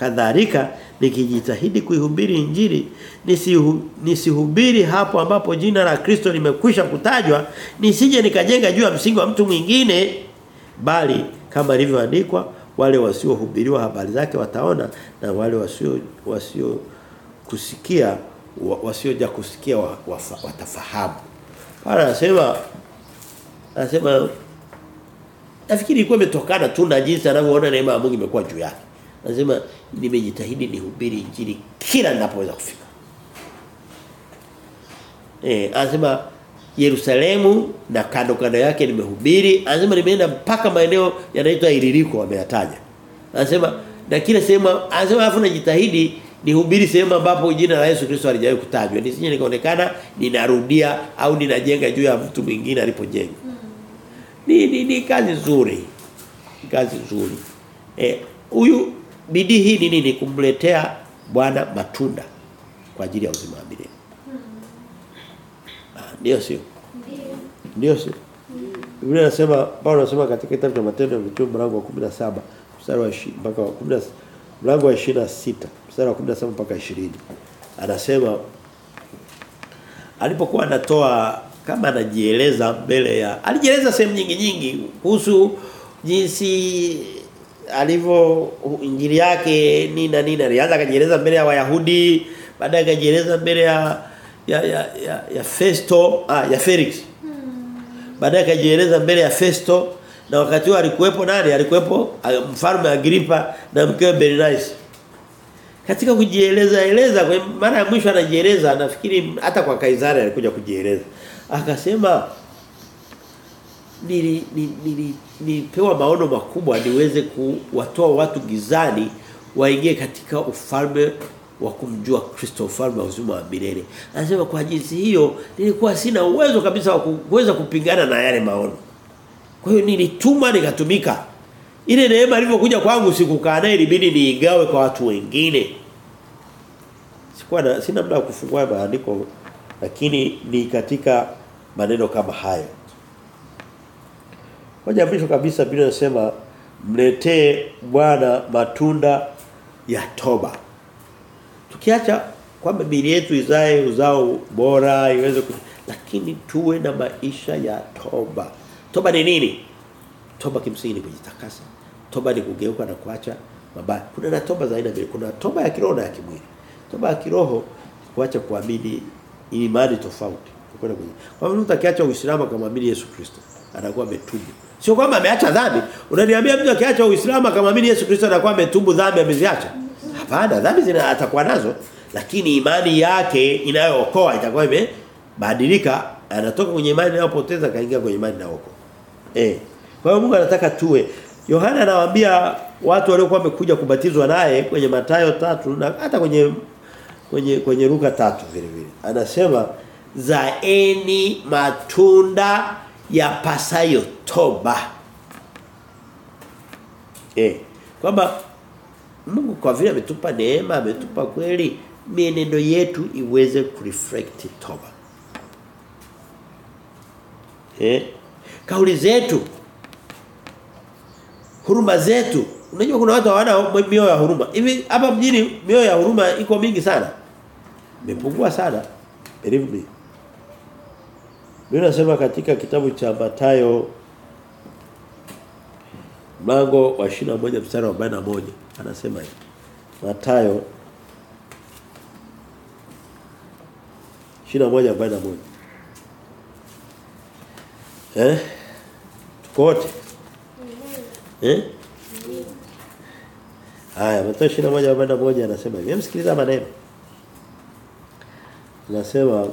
Kadhalika nikijitahidi kuihubiri injili nisihu, nisihubiri hapo ambapo jina la Kristo limekwisha kutajwa nisije nikajenga juu ya msingi wa mtu mwingine. Bali kama ilivyoandikwa wale wasiohubiriwa habari zake wataona na wale wasio wasio kusikia wasioja kusikia wa, wa, watafahamu. Paulo anasema anasema nafikiri ilikuwa imetokana tu na jinsi anavyoona neema ya Mungu imekuwa juu yake anasema nimejitahidi nihubiri injili kila ninapoweza kufika. Eh anasema Yerusalemu na kando kando yake nimehubiri. Anasema nimeenda mpaka maeneo yanaitwa Iliriko ameyataja anasema na kila sehemu anasema alafu najitahidi nihubiri sehemu ambapo jina la Yesu Kristo halijawahi kutajwa. Nisije nikaonekana ninarudia au ninajenga juu ya mtu mwingine alipojenga. Ni, ni, ni kazi nzuri. Kazi nzuri. Eh huyu bidii hii ni nini kumletea Bwana matunda kwa ajili ya uzima wa milele. Ah, ndio sio? Ndio. Sio? Biblia inasema Paulo anasema katika kitabu cha Matendo ya Mitume mlango wa 17 mstari wa 20 mpaka wa 10 mlango wa 26 mstari wa 17 mpaka 20 anasema alipokuwa anatoa kama anajieleza mbele ya alijieleza sehemu nyingi nyingi kuhusu jinsi alivyo injili yake nini na nini alianza akajieleza mbele ya Wayahudi baadaye akajieleza mbele ya ya ya ya, ya Festo ah ya Felix. Baadaye akajieleza mbele ya Festo na wakati huo alikuwepo nani? Alikuwepo ah, mfalme Agripa na mkewe Berenice. Katika kujieleza eleza kwa mara ya mwisho anajieleza nafikiri hata kwa Kaisari alikuja kujieleza. Akasema nili nili ni maono makubwa niweze kuwatoa watu gizani waingie katika ufalme wa kumjua Kristo ufalme wa uzima wa milele. Anasema kwa jinsi hiyo nilikuwa sina uwezo kabisa wa kuweza kupingana na yale maono. Kwa hiyo nilituma nikatumika. Ile neema ilivyokuja kwangu sikukaa naye ilibidi niigawe kwa watu wengine. Sikuwa na sina muda wa kufungua maandiko lakini ni katika maneno kama hayo Moja mwisho kabisa Biblia inasema mletee Bwana matunda ya toba. Tukiacha kwamba mili yetu izae uzao bora iweze lakini tuwe na maisha ya toba. Toba ni nini? Toba kimsingi ni kujitakasa. Toba ni kugeuka na kuacha mabaya. Kuna na toba za aina mbili. Kuna toba ya kiroho na ya kimwili. Toba ya kiroho kuacha kuamini imani tofauti. Kwa. Kwa mtu akiacha Uislamu akamwamini Yesu Kristo, anakuwa ametubu. Sio kwamba ameacha dhambi. Unaniambia mtu akiacha Uislamu akamwamini Yesu Kristo na kwamba ametubu dhambi ameziacha? Hapana, dhambi zina atakuwa nazo, lakini imani yake inayookoa itakuwa imebadilika, anatoka kwenye imani inayopoteza kaingia kwenye imani inayookoa. Eh. Kwa hiyo Mungu anataka tuwe. Yohana anawaambia watu waliokuwa wamekuja kubatizwa naye kwenye Mathayo tatu na hata kwenye kwenye kwenye Luka tatu vile vile. Anasema zaeni matunda ya pasayo toba. Eh, kwamba Mungu kwa vile ametupa neema, ametupa kweli, mienendo yetu iweze kureflect toba. Eh? Kauli zetu huruma zetu. Unajua kuna watu hawana mioyo ya huruma. Hivi hapa mjini mioyo ya huruma iko mingi sana. Imepungua sana. Believe me. Biblia inasema katika kitabu cha Mathayo mlango wa 21 mstari wa 41 anasema hivi. Mathayo 21:41 Eh? Tukote. Eh? Haya, Mathayo 21:41 anasema hivi. Msikiliza maneno. Anasema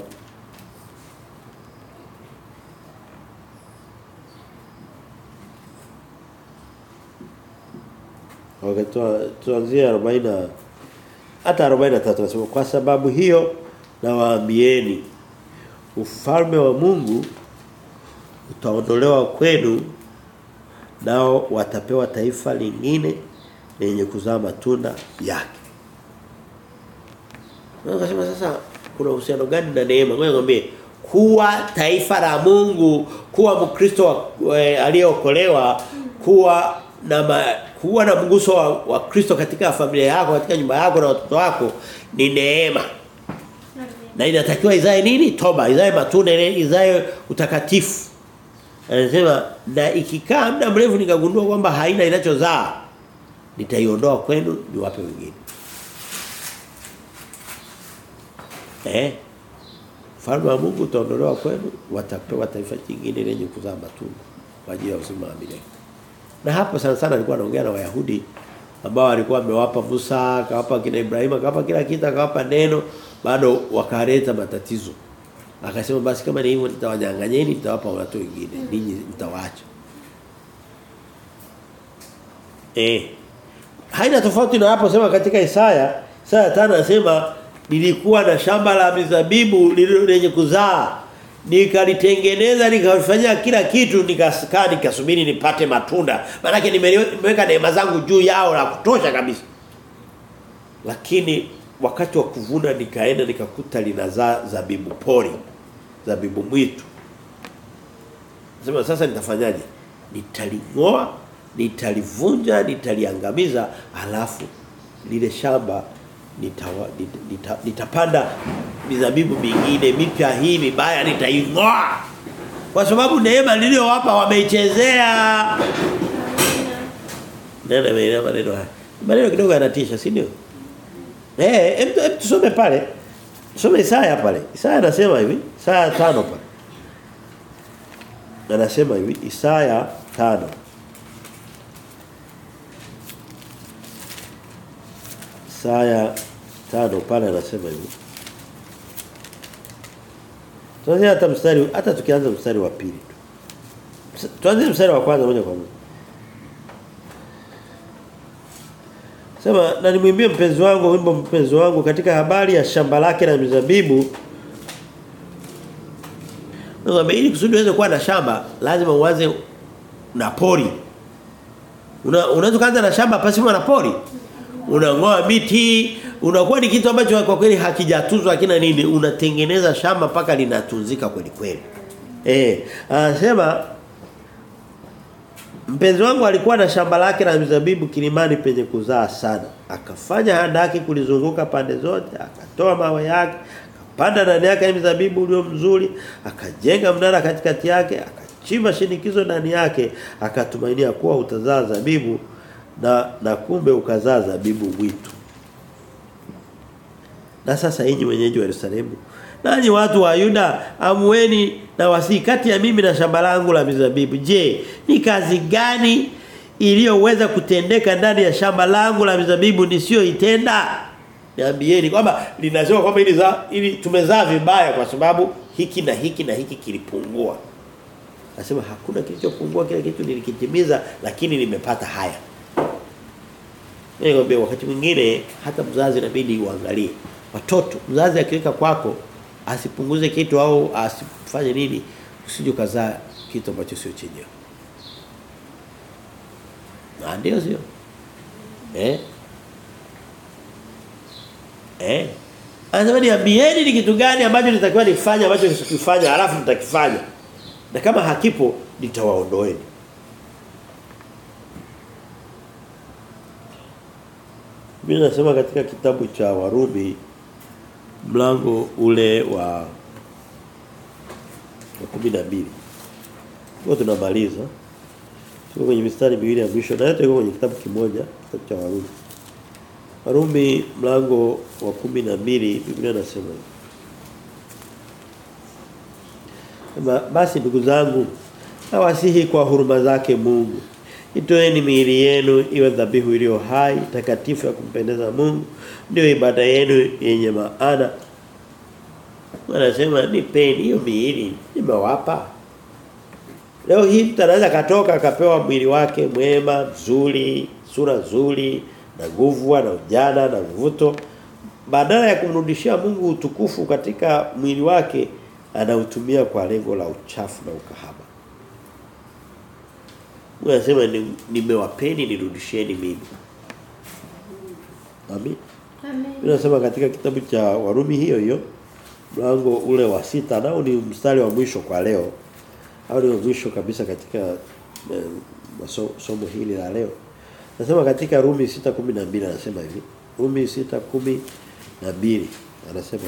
Wakati tuanzia 40 hata 43 nasema kwa sababu hiyo nawaambieni ufalme wa Mungu utaondolewa kwenu nao watapewa taifa lingine lenye kuzaa matunda yake. Nasema sasa kuna uhusiano gani na neema? Ngoja nikwambie kuwa taifa la Mungu, kuwa Mkristo aliyeokolewa, kuwa na kuwa na mguso wa, wa Kristo katika familia yako, katika nyumba yako na watoto wako ni neema. Na inatakiwa izae nini? Toba, izae matunda, izae utakatifu. Anasema na ikikaa muda mrefu nikagundua kwamba haina inachozaa nitaiondoa kwenu niwape wengine. Eh? Falme wa Mungu utaondolewa kwenu watapewa taifa jingine lenye kuzaa matunda kwa ajili ya uzima wa milele. Na hapo sana sana alikuwa anaongea na Wayahudi ambao alikuwa amewapa Musa, akawapa kina Ibrahim, akawapa kila kitu, akawapa neno, bado wakaleta matatizo. Akasema basi kama ni hivyo nitawanyang'anyeni, nitawapa watu wengine, ninyi mtawaacha. Eh. Haina tofauti na hapo sema katika Isaya, Isaya 5 anasema nilikuwa na shamba la mizabibu lenye kuzaa nikalitengeneza nikafanyia kila kitu nikakaa nikasubiri nipate matunda. Maana nimeweka neema zangu juu yao la kutosha kabisa. Lakini wakati wa kuvuna nikaenda nikakuta linazaa zabibu pori zabibu mwitu. Sema sasa nitafanyaje? Nitalingoa nitalivunja nitaliangamiza alafu lile shamba nitapanda mizabibu mingine mipya hii mibaya nitaingoa kwa sababu neema niliyowapa wameichezea. Maneno haya. Maneno kidogo yanatisha si ndio? Eh hem tusome pale. Tusome Isaya pale. Isaya anasema hivi Isaya 5 pale. Anasema hivi Isaya 5 Isaya tano pale anasema hivi. Tuanze hata mstari hata tukianza mstari wa pili tu. Tuanze mstari wa kwanza moja kwa moja. Sema na nimwimbie mpenzi wangu wimbo mpenzi wangu katika habari ya shamba lake la mizabibu. Ngombe ili kusudi uweze kuwa na shamba lazima uanze na pori. Una unaweza kuanza na shamba pasipo na pori unangoa miti unakuwa ni kitu ambacho kwa kweli hakijatuzwa kina nini unatengeneza shamba paka linatunzika kweli kweli eh anasema Mpenzi wangu alikuwa na shamba lake la mizabibu kilimani penye kuzaa sana. Akafanya handaki kulizunguka pande zote, akatoa mawe yake, akapanda ndani yake mizabibu ulio mzuri, akajenga mnara katikati yake, akachimba shinikizo ndani yake, akatumainia kuwa utazaa zabibu na na kumbe ukazaa zabibu mwitu. Na sasa hiji wenyeji wa Yerusalemu, nanyi watu wa Yuda, amueni na wasi kati ya mimi na shamba langu la mizabibu. Je, ni kazi gani iliyoweza kutendeka ndani ya shamba langu la mizabibu nisiyoitenda? Niambieni kwamba linasema kwamba ili za ili tumezaa vibaya kwa sababu hiki na hiki na hiki kilipungua. Nasema hakuna kilichopungua kile kitu nilikitimiza lakini nimepata haya. Nikwambia wakati mwingine hata mzazi inabidi uangalie. Watoto mzazi akiweka kwako asipunguze kitu au asifanye nini usije kuzaa kitu ambacho sio chenyewe. Na ndio sio. Eh? Eh? Anasema niambieni ni kitu gani ambacho nitakiwa nifanye ambacho nisikifanya alafu nitakifanya. Na kama hakipo nitawaondoeni. Mimi inasema katika kitabu cha Warumi mlango ule wa wa 12. Kwa tunamaliza. Tuko kwenye mistari miwili ya mwisho na yote iko kwenye kitabu kimoja, kitabu cha Warumi. Warumi mlango wa 12 Biblia inasema Basi ndugu zangu nawasihi kwa huruma zake Mungu Itoeni miili yenu iwe dhabihu iliyo hai, takatifu ya kumpendeza Mungu, ndio ibada yenu yenye maana. Wanasema nipeni hiyo miili nimewapa. Leo hii mtu anaweza katoka akapewa mwili wake mwema, mzuri, sura nzuri, na nguvu na ujana na mvuto. Badala ya kumrudishia Mungu utukufu katika mwili wake, anautumia kwa lengo la uchafu na ukahaba. Mungu anasema nimewapeni nirudisheni mimi. Amen. Amen. Tunasema katika kitabu cha Warumi hiyo hiyo mlango ule wa sita nao ni mstari wa mwisho kwa leo. Au ni mwisho kabisa katika eh, maso, somo hili la leo. Nasema katika Rumi 6:12 anasema hivi. Rumi 6:12 anasema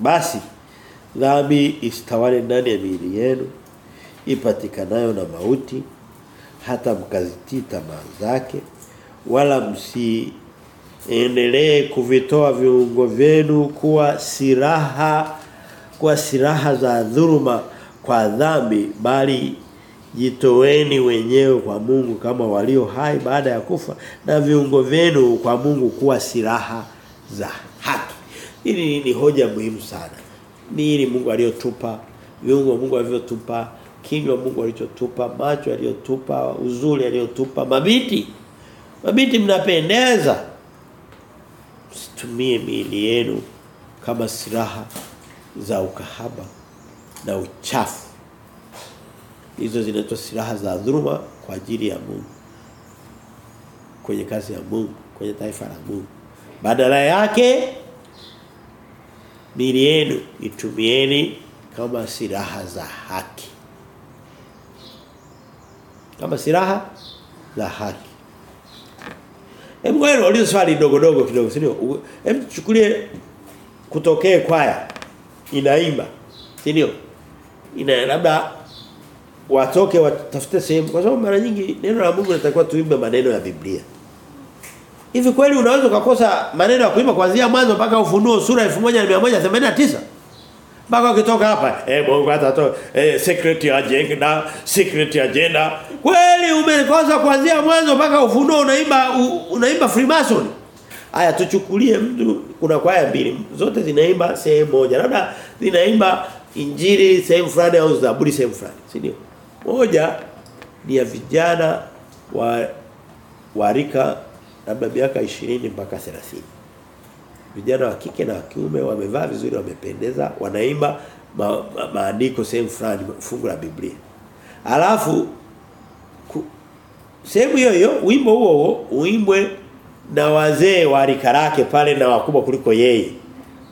basi dhambi istawale ndani ya miili yenu ipatikanayo na mauti hata mkazitii tamaa zake wala msi endelee kuvitoa viungo vyenu kuwa siraha kuwa silaha za dhuluma kwa dhambi bali jitoweni wenyewe kwa Mungu kama walio hai baada ya kufa na viungo vyenu kwa Mungu kuwa silaha za haki. Hili ni hoja muhimu sana. Ni ili Mungu aliyotupa, viungo Mungu alivyotupa, kinywa Mungu alichotupa, macho aliyotupa, uzuri aliyotupa, mabiti. Mabiti mnapendeza. Msitumie miili yenu kama silaha za ukahaba na uchafu. Hizo zinaitwa silaha za dhuruma kwa ajili ya Mungu. Kwenye kazi ya Mungu, kwenye taifa la Mungu. Badala yake miili yenu itumieni kama silaha za haki. Kama silaha za haki. Hebu ngoja niulize swali dogo dogo kidogo, si ndio? Hebu chukulie kutokee kwaya inaimba, si ndio? Ina labda watoke watafute sehemu kwa sababu mara nyingi neno la Mungu linatakiwa tuimbe maneno ya Biblia. Hivi kweli unaweza ukakosa maneno ya kuimba kuanzia mwanzo mpaka ufunuo sura 1189? Mpaka ukitoka hapa eh Mungu atatoa eh secret agenda, secret agenda. Kweli umekosa kuanzia mwanzo mpaka ufunuo unaimba unaimba Freemason. Aya tuchukulie mtu kuna kwaya mbili zote zinaimba sehemu moja. Labda zinaimba injili sehemu fulani au zaburi sehemu fulani, si ndio? Moja ni ya vijana wa warika labda miaka 20 mpaka 30. Vijana wa kike na wa kiume wamevaa vizuri wamependeza wanaimba ma, ma, maandiko sehemu fulani fungu la Biblia. Alafu sehemu hiyo hiyo wimbo huo huo uimbwe na wazee wa rika lake pale na wakubwa kuliko yeye.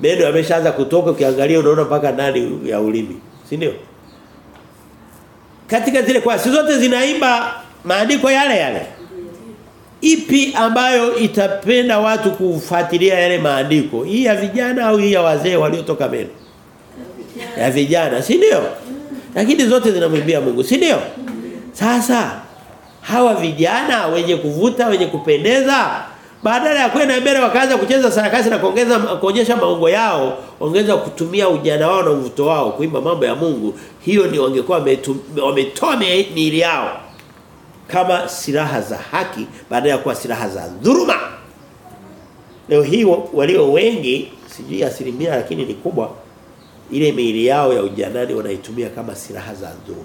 Meno yameshaanza kutoka ukiangalia unaona mpaka ndani ya ulimi. Si ndio? Katika zile kwa zote zinaimba maandiko yale yale. Ipi ambayo itapenda watu kufuatilia yale maandiko? Hii ya vijana au hii ya wazee waliotoka mbele? Ya vijana, si ndio? Lakini zote zinamwimbia Mungu, si ndio? Sasa hawa vijana wenye kuvuta, wenye kupendeza, badala ya kwenda mbele wakaanza kucheza sarakasi na kuongeza kuonyesha maungo yao, ongeza kutumia ujana wao na mvuto wao kuimba mambo ya Mungu, hiyo ni wangekuwa wametoa miili yao kama silaha za haki baada ya kuwa silaha za dhuluma. Leo hii walio wengi sijui asilimia lakini ni kubwa ile miili yao ya ujanani wanaitumia kama silaha za dhuluma.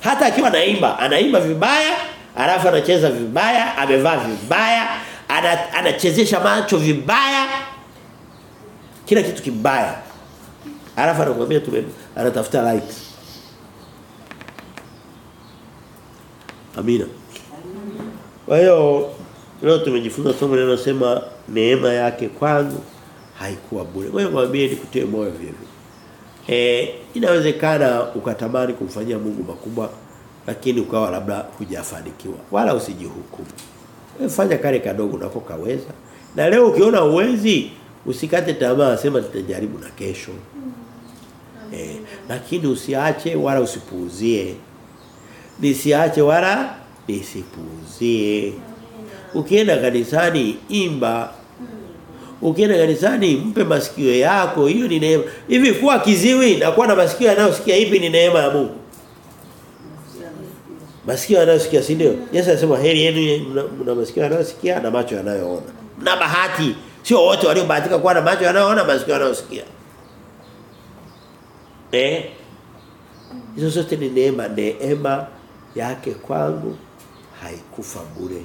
Hata akiwa anaimba, anaimba vibaya, alafu anacheza vibaya, amevaa vibaya, ana, anachezesha macho vibaya. Kila kitu kibaya. Alafu anakuambia tume anatafuta likes. Amina. Kwa hiyo leo tumejifunza somo linalosema neema yake kwangu haikuwa bure. Kwa hiyo mwambie nikutie moyo vile. Eh inawezekana ukatamani kumfanyia Mungu makubwa lakini ukawa labda hujafanikiwa. Wala usijihukumu. Fanya kale kadogo nako kaweza. Na leo ukiona uwezi usikate tamaa sema nitajaribu na kesho. Eh lakini usiache wala usipuuzie. Nisiache wala nisipuzie. Ukienda kanisani imba. Ukienda kanisani mpe masikio yako, hiyo ni neema. Hivi kuwa kiziwi na kuwa na masikio yanayosikia hivi ni neema ya Mungu. Masikio yanayosikia si ndio? Yesu anasema heri yenu mna, masikio yanayosikia na macho yanayoona. Mna bahati. Sio wote waliobahatika kuwa na macho yanayoona masikio yanayosikia. Eh? Hizo zote ni neema, neema yake kwangu haikufa bure.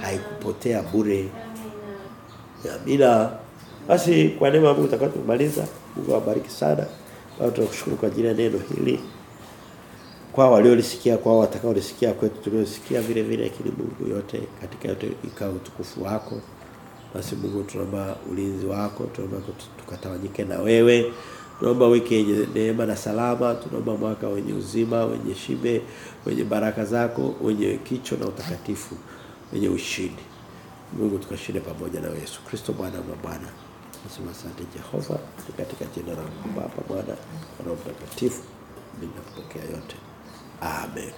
Haikupotea bure. Amina. Basi kwa neema ya Mungu tutakatumaliza. Mungu awabariki sana. Baba tunakushukuru kwa ajili ya neno hili. Kwa waliolisikia kwa watakaolisikia kwetu tuliosikia vile vile lakini Mungu yote katika yote ikawa utukufu wako. Basi Mungu tunaomba ulinzi wako, tunaomba tukatawanyike na wewe. Tunaomba wiki yenye neema na salama, tunaomba mwaka wenye uzima, wenye shibe, wenye baraka zako, wenye kicho na utakatifu, wenye ushindi. Mungu tukashinde pamoja na Yesu Kristo Bwana wa Bwana. Nasema asante Jehova katika jina la Baba, Bwana na Roho Mtakatifu. ninakupokea yote. Amen.